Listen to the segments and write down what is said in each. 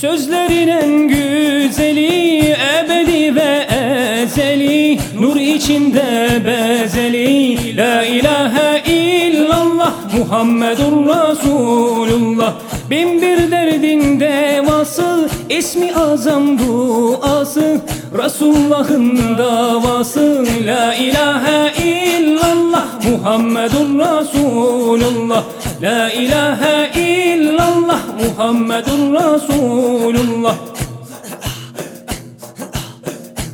Sözlerin en güzeli ebedi ve ezeli Nur içinde bezeli. La ilahe illallah Muhammedur Resulullah. Bin bir derdin devası ismi azam duası. Resulullah'ın davası. La ilahe illallah Muhammedur Resulullah. La ilahe illallah. Muhammedur Resulullah.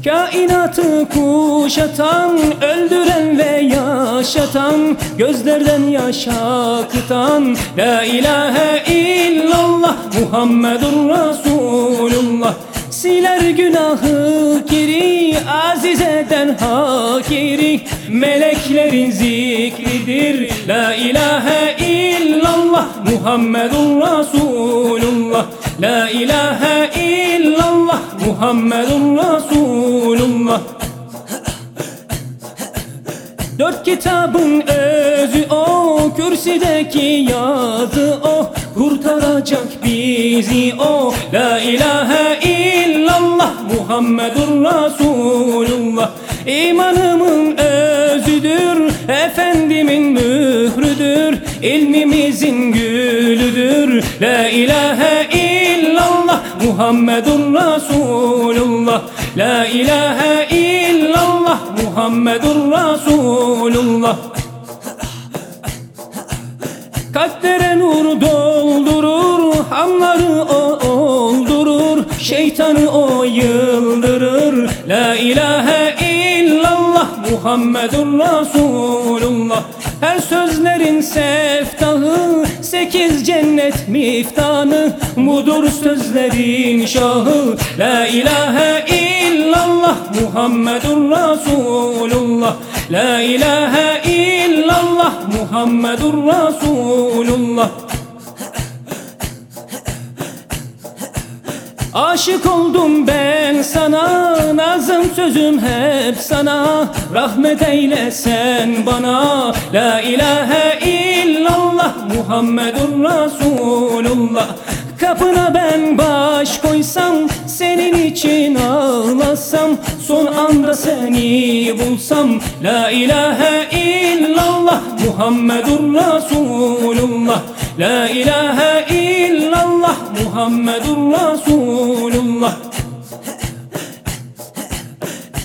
Kainatı kuşatan, öldüren ve yaşatan Gözlerden yaş akıtan La ilahe illallah. Muhammedur Resulullah. Siler günahı kiri Aziz eden hakiri Meleklerin zikridir. La ilahe illallah Muhammedur Resulullah. La ilahe illallah Muhammedur Resulullah. Dört kitabın özü o Kürsideki yazı o. Kurtaracak bizi o. La ilahe illallah Muhammedur Resulullah İlmimizin gülüdür. La ilahe illallah Muhammedur Resulullah La ilahe illallah Muhammedur Resulullah Kalplere nur doldurur Hamları o oldurur Şeytanı o yıldırır. La ilahe Muhammedur Resulullah Her sözlerin seftahı Sekiz cennet miftanı. Budur sözlerin şahı. La ilahe illallah Muhammedur Resulullah La ilahe illallah Muhammedur Resulullah Aşık oldum ben sana sözüm hep sana Rahmet eyle sen bana. La ilahe illallah Muhammedur Resulullah Kapına ben baş koysam Senin için ağlasam Son anda seni bulsam. La ilahe illallah Muhammedur Resulullah La ilahe illallah Muhammedur Resulullah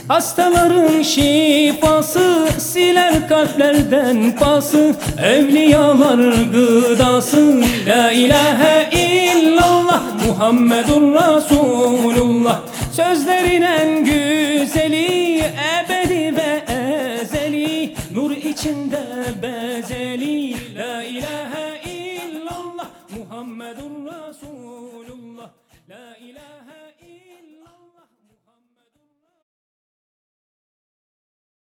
Hastaların şifası siler kalplerden pası. Evliyalar gıdası La ilahe illallah Muhammedur Resulullah Sözlerin en güzeli ebedi ve ezeli. Nur içinde bezeli La ilahe illallah Muhammedur Resulullah La ilahe